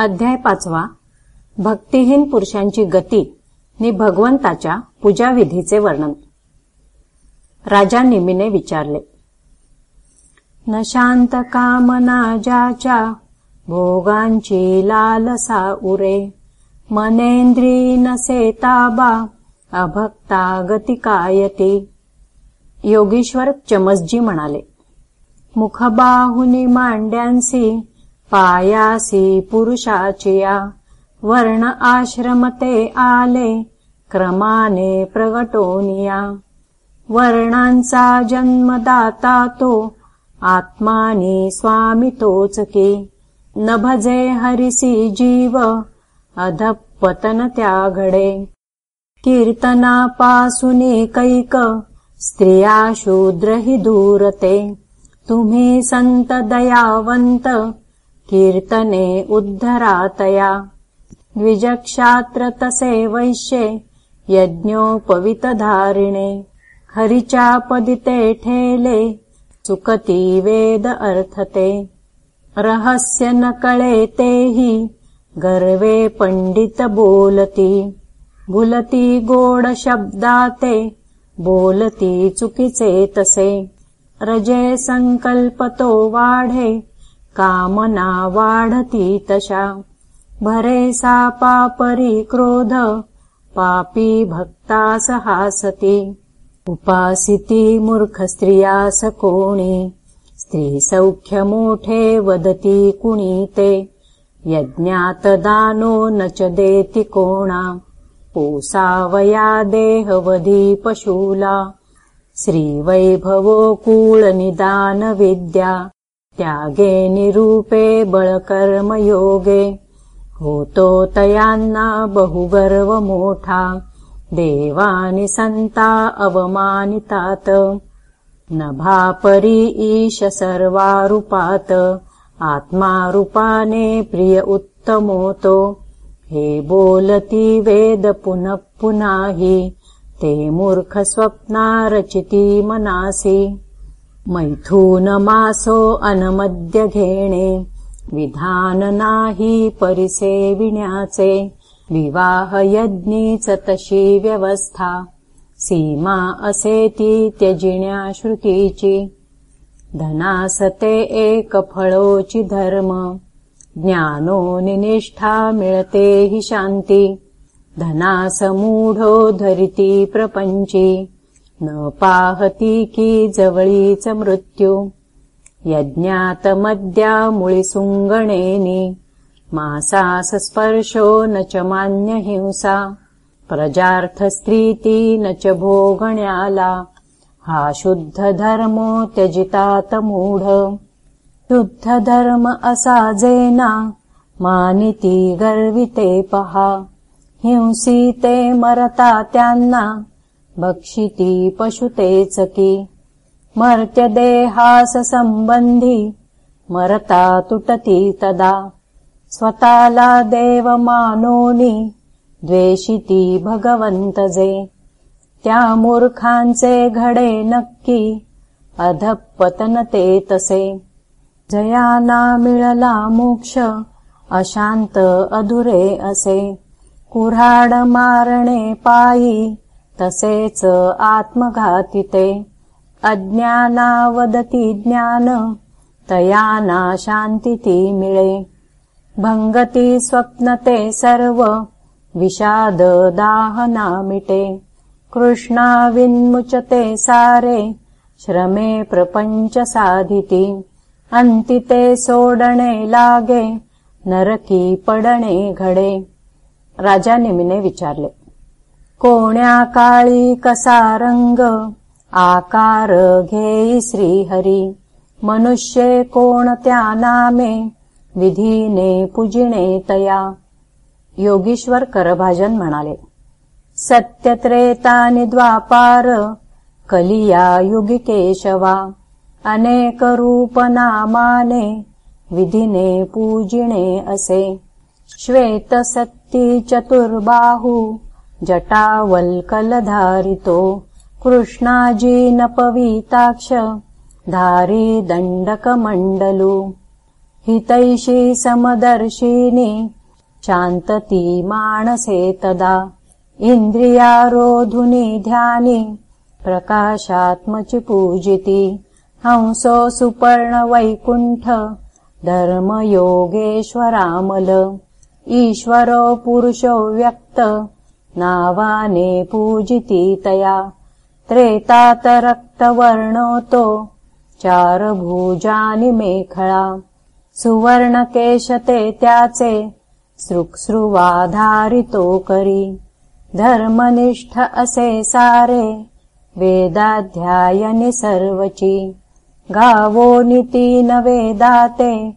अध्याय पाचवा. भक्तिहीन पुरुषांची गती नि भगवंताच्या पूजाविधीचे वर्णन. राजा निमीने विचारले न शांत कामना ज्याच्या भोगांची लालसा उरे मनेंद्री नसे ताबा अभक्ता गती कायती. योगेश्वर चमसजी म्हणाले मुखबाहुनी मांड्यांसी पायासी पुरुषाचिया वर्ण आश्रमते आले क्रमाने प्रगटोनिया वर्णांचा जन्मदाता तो आत्मानी स्वामी तोच की। न भजे हरिसी जीव अधपतन त्या घडे कीर्तनापासुनी कैक स्त्रिया शूद्र हि दूरते। तुम्ही संत दयावंत कीर्तने उद्धरातया। द्विजक्षात्र तसे वैश्ये यज्ञोपवितधारिणे। हरिचा पदिते ठेले सुकती वेद अर्थते। रहस्य न कळे तेही गर्वे पंडित बोलती। भुलती गोड शब्दाते बोलती चुकीचे तसे रजे संकल्पतो वाढे कामना वाढती तशा. भरे सा पापरी क्रोध पापी भक्ता सहासती. उपासिती मूर्ख स्त्रियास कोणी कुणी ते. यज्ञात दानो न च देति कोणा पोसावया देहवधी पशूला. श्रीवैभवो विद्या त्यागे निरूपे बळकर्मयोगे होतो तयान्ना बहुगर्व मोठा। देवानि सन्ता अवमानितात। नभापरी ईश सर्वारूपात। आत्मारूपाने प्रिय उत्तमोतो। हे बोलती वेद पुनः पुनाहि। ते मूर्ख स्वप्ना रचिती मनासि मैथूनमासो अनमद्य घेणे विधान नाही परिसेविण्याचे विवाह यज्ञीच तशी व्यवस्था। सीमा असेती त्यजिण्या श्रुतीची। धनासते एक फळोची धर्म। ज्ञानो निनिष्ठा मिळते हि शान्ति धनासमूढो धरिती प्रपञ्ची न पाहती की जवळीच मृत्यू. यज्ञात मद्या मासास स्पर्शो न च मान्य हिंसा प्रजार्थस्त्रीति न च भोगण्याला. हा शुद्ध धर्मो त्यजितात मूढ. शुद्ध धर्म असाजेना. मानिती गर्विते पहा. हिंसीते मरता त्यांना भक्षिती पशुतेच की। मर्त्यदेहास संबंधी मरता तुटती तदा। स्वताला देव द्वेषिती भगवंत जे त्या मूर्खांचे घडे नक्की अधपतन ते तसे। जयाना मिळला मोक्ष अशांत अधुरे असे। कुऱ्हाड मारणे पायी तसेच आत्मघातिते। अज्ञानावदती ज्ञान तयाना शान्तिती मिळे। भङ्गति स्वप्नते सर्व विषाद दाहना मिटे कृष्णा विन्मुचते सारे श्रमे प्रपञ्च साधिति। अन्तिते सोडणे लागे नरकी पडणे घडे। राजा निमिने विचारले कोण्या काळी कसा रंग आकार घेई श्रीहरी। मनुष्ये कोणत्या नामे विधीने पूजिणे तया। योगीश्वर करभाजन म्हणाले सत्यत्रेतानि द्वापार कलिया युगी केशवा अनेक रूप नामाने विधिने पूजिणे असे। श्वेत सत्ती चतुर्बाहु जटावल्कलधारितो कृष्णाजी नपवीताक्ष धारी दण्डकमण्डलु हितैषी समदर्शिनी चान्तती मानसे तदा इन्द्रियारोधुनि ध्यानि प्रकाशात्मचि पूजिति हंसो सुपर्णवैकुण्ठ धर्मयोगेश्वरामल ईश्वरो पुरुषो व्यक्त नावाने पूजिति तया। त्रेतातरक्तवर्णोतो चारभुजानि मेखला। सुवर्णकेशते त्याचे सृक्सृवाधारितो करी। धर्मनिष्ठ असे सारे वेदाध्यायनि सर्वची। गावो नितीन वेदाते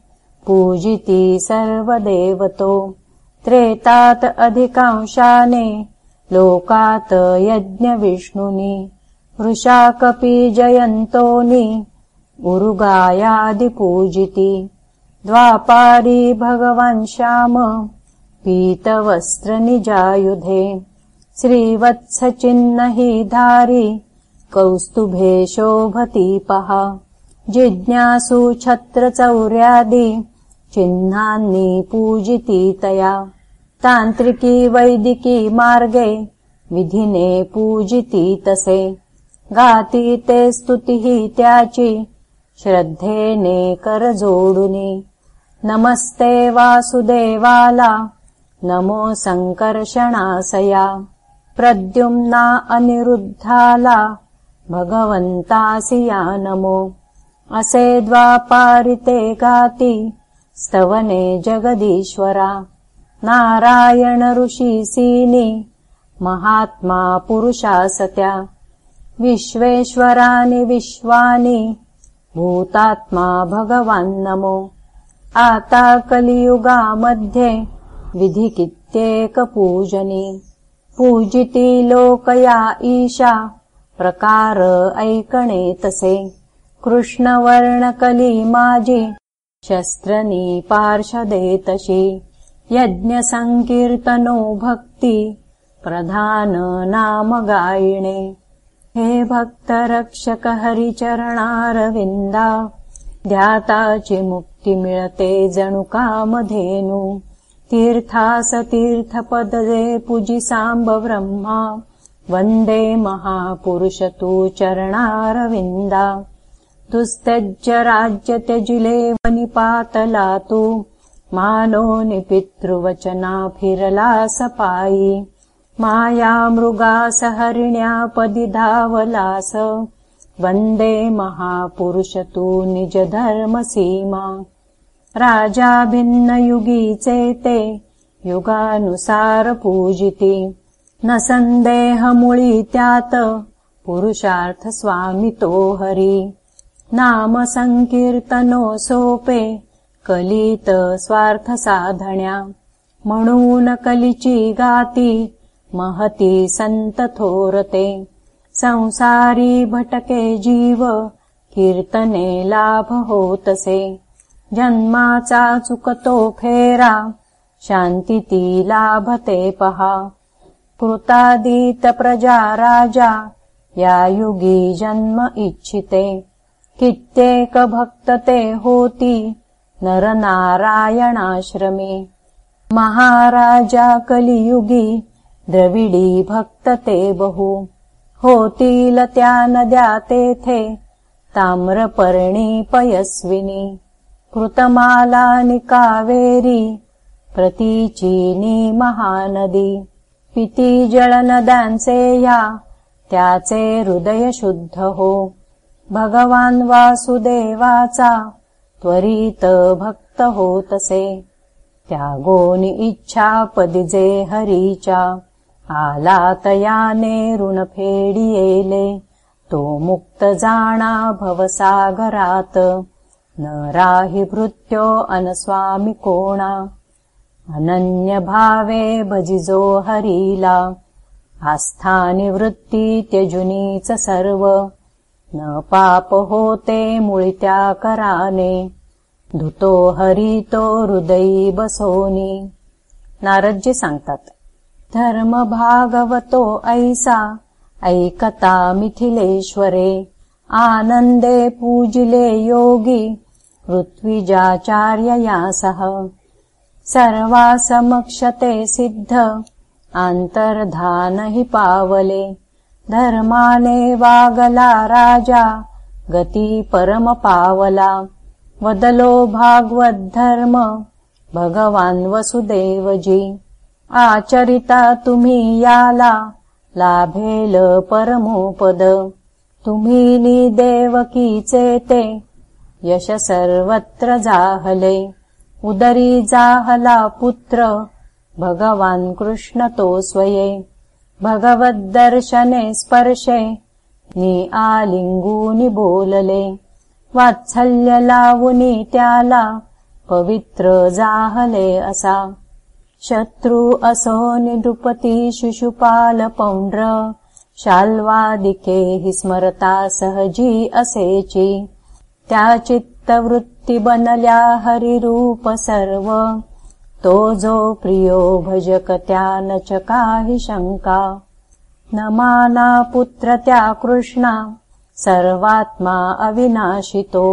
पूजिति सर्वदेवतो त्रेतात् अधिकांशाने लोकात् यज्ञविष्णुनि वृषाकपि जयन्तोनि उरुगायादिपूजिति द्वापारी भगवान् श्याम पीतवस्त्रनिजायुधे श्रीवत्सचिह्न हि धारी कौस्तुभे शोभतीपः जिज्ञासु छत्रचौर्यादि चिह्नान्नि पूजिति तया। तान्त्रिकी वैदिकी मार्गे विधिने पूजिति तसे। गाति ते स्तुतिः त्याचि श्रद्धेने करजोडुनि। नमस्ते वासुदेवाला नमो सङ्कर्षणासया प्रद्युम्ना अनिरुद्धाला भगवन्तासि या नमो। असे द्वापारिते गाति स्तवने जगदीश्वरा। नारायण ऋषिसीनि महात्मा पुरुषासत्या विश्वेश्वरानि विश्वानि। भूतात्मा भगवान् नमो। आता कलियुगामध्ये विधिकित्येकपूजनी। पूजिति लोकया ईशा। प्रकार ऐकणे तसे। कृष्णवर्णकलिमाजि शस्त्रनी पार्षदेतशी यज्ञसङ्कीर्तनो भक्ति प्रधान नाम गायिणे हे भक्तरक्षक हरिचरणारविन्दा ध्याताचि मुक्ति मिळते जणुकामधेनु तीर्थासतीर्थपदे पुजि साम्ब ब्रह्मा वन्दे महापुरुष तु चरणारविन्दा दुस्तज्य राज्य त्यजिले वनिपातलातु मानो निपितृवचना फिरला सपायि माया मृगास हरिण्यापदि धावलास वन्दे महापुरुष तु निज धर्मसीमा राजा भिन्नयुगी चेते युगानुसार पूजिति। न त्यात पुरुषार्थ स्वामितो हरि नाम सङ्कीर्तनो सोपे कलित स्वार्थ साधण्या म्हणून कलिची गाती महती संत थोरते संसारी भटके जीव कीर्तने लाभ होतसे। जन्माचा चुकतो फेरा शान्तिती लाभते पहा। कृतादीत प्रजा राजा या युगी जन्म इच्छिते कित्येक भक्तते होती नरनारायणाश्रमे। महाराजा कलियुगी द्रविडी भक्तते बहु। होतील त्या नद्या तेथे ताम्रपर्णी पयस्विनी। कृतमालानि कावेरी प्रतीचीनी महानदी। पिती जलनदांसे या त्याचे हृदय शुद्ध हो भगवान वासुदेवाचा त्वरित भक्त होतसे। त्यागोनि इच्छा पदिजे हरीचा आला तयाने ऋण फेडियेले तो मुक्त जाणा भवसागरात न राहि भृत्यो अनस्वामि कोणा। अनन्यभावे भजिजो हरीला। आस्थानिवृत्ति त्यजुनी च सर्व न पाप होते मुळित्या कराने धुतो हरितो हृदयी बसोनी नारदजी सांगतात धर्म भागवतो ऐसा ऐकता मिथिलेश्वरे. आनन्दे पूजिले योगी ऋत्विजाचार्यया सह सर्वा समक्षते सिद्ध अन्तर्धान हि पावले धर्माने वागला राजा गती परम पावला। वदलो भगवान् वसुदेवजी। आचरिता तुम्ही याला लाभेल परमोपद। तुम्ही देवकीचे ते यश सर्वत्र जाहले। उदरी जाहला पुत्र भगवान् कृष्ण तो स्वये भगवद्दर्शने स्पर्शे नि असा। असो निरुपति शिशुपाल पौण्ड्र शाल्वादिके हि स्मरता सहजी असेची। त्या चित्तवृत्ति बनल्या हरिरूप सर्व तो जो प्रियो भजक त्या न च काहि शङ्का। न माना पुत्र त्या कृष्णा सर्वात्मा अविनाशितो।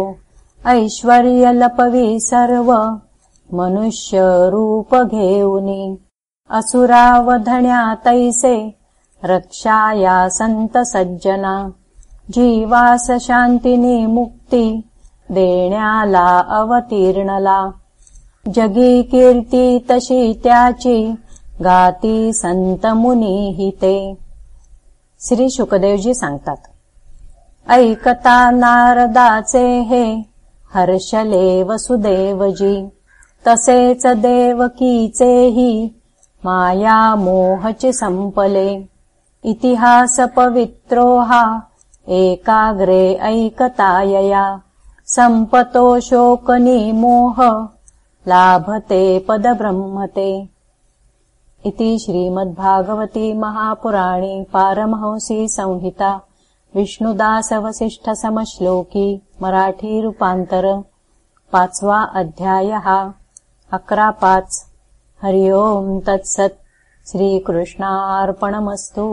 ऐश्वर्यलपवि सर्व मनुष्यरूप घेऊनि असुरावधण्या तैसे रक्षाया सन्त सज्जना जीवास शान्तिनी मुक्ति देण्याला अवतीर्णला जगी कीर्ती तशी त्याची गाती संत मुनिहिते श्री शुकदेवजी सांगतात ऐकता नारदाचे हे हर्षले वसुदेवजी. तसेच देवकीचेही माया मोहचे संपले. इतिहास पवित्रो हा एकाग्रे ऐकतायया संपतो शोकनी मोह लाभते पदब्रह्मते इति श्रीमद्भागवती महापुराणी पारमहंसी संहिता विष्णुदासवसिष्ठसमश्लोकी मराठीरूपान्तर पाचवा अध्यायः अकरा पाच। हरि ओम् तत्सत् श्रीकृष्णार्पणमस्तु